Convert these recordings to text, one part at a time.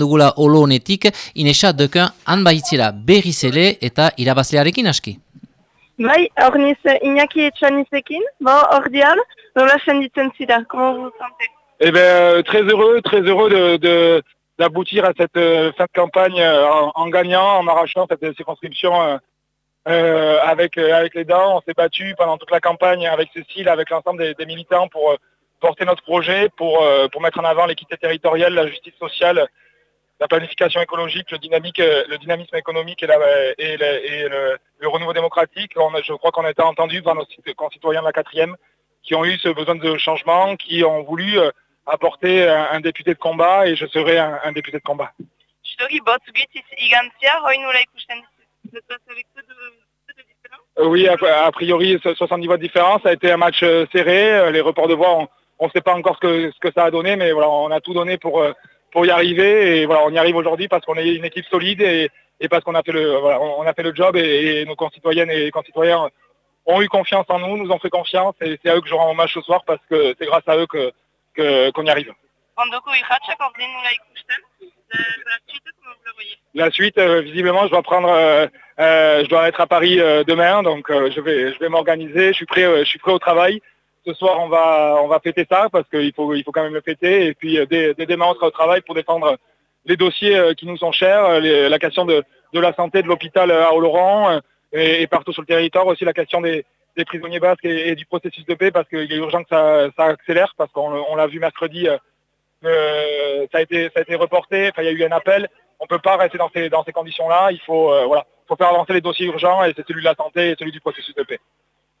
dugula olo honetik, Inesa Deuken han baitzira berriz ere eta irabazlearekin aski. Bai, hor niz Iñaki Etxanizekin, bon, hor dial, nola senditzen zira, comment vous sentez? Eh ben, euh, très heureux, très heureux de, d'aboutir à cette euh, fin de campagne euh, en, en gagnant, en arrachant cette circonscription euh, euh, avec, euh, avec les dents. On s'est battu pendant toute la campagne avec Cécile, avec l'ensemble des, des militants pour euh, porter notre projet, pour, euh, pour mettre en avant l'équité territoriale, la justice sociale, la planification écologique, le, dynamique, euh, le dynamisme économique et, la- et le, et le- le renouveau démocratique. On je crois qu'on a été entendu par nos concitoyens de la quatrième qui ont eu ce besoin de changement, qui ont voulu euh, apporter un, un député de combat et je serai un, un député de combat. Euh, oui, a, a priori, ce- 70 voix de différence. Ça a été un match euh, serré. Euh, Les reports de voix, on ne sait pas encore ce que, ce que ça a donné, mais voilà, on a tout donné pour, euh, pour y arriver. Et voilà, on y arrive aujourd'hui parce qu'on est une équipe solide et, et parce qu'on a fait le, voilà, on a fait le job et, et nos concitoyennes et concitoyens ont eu confiance en nous, nous ont fait confiance et c'est à eux que je rends hommage ce soir parce que c'est grâce à eux que qu'on y arrive. Ikusten, la, suite, euh, visiblement, je dois prendre, euh, euh, je dois être à Paris euh, demain, donc euh, je vais, je vais m'organiser. Je suis prêt, euh, je suis prêt au travail. Ce soir, on va, fêter ça parce qu'il faut, quand même le fêter. Et puis euh, dès, dès au travail pour défendre les dossiers euh, qui nous sont chers, euh, la question de, la santé de l'hôpital euh, à Oloron euh, et, partout sur le territoire aussi la question des, prisonniers basques et, du processus de paix parce qu'il est urgent que ça, accélère parce qu'on l'a vu mercredi, euh, euh, ça a été, reporté. Il y a eu un appel on peut pas rester dans ces, dans ces conditions-là. Il euh, faut faire avancer les dossiers urgents et c'est celui de la santé et celui du processus de paix.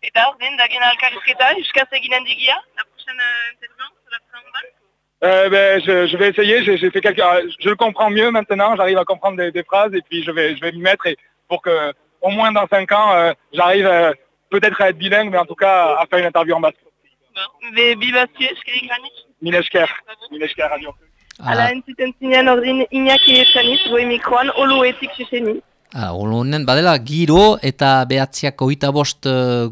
Eta hor den, dagen alkarrizketa, euskaz eginen digia, la prochaine intervention, ça la fera en bas Euh, ben, je, je vais essayer. J'ai fait quelques, euh, je le comprends mieux maintenant. J'arrive à comprendre des, des phrases et puis je vais, je vais m'y mettre et pour que, au moins dans cinq ans, euh, j'arrive euh, peut-être à être bilingue, mais en tout cas à faire une interview en basque. Be bibazio eskerik lanik. Minesker, Minesker Radio. Ala entzuten zinean hor din Iñaki Etxaniz, goi mikroan, oloetik zuzeni. Ah, badela giro eta behatziak oita bost uh,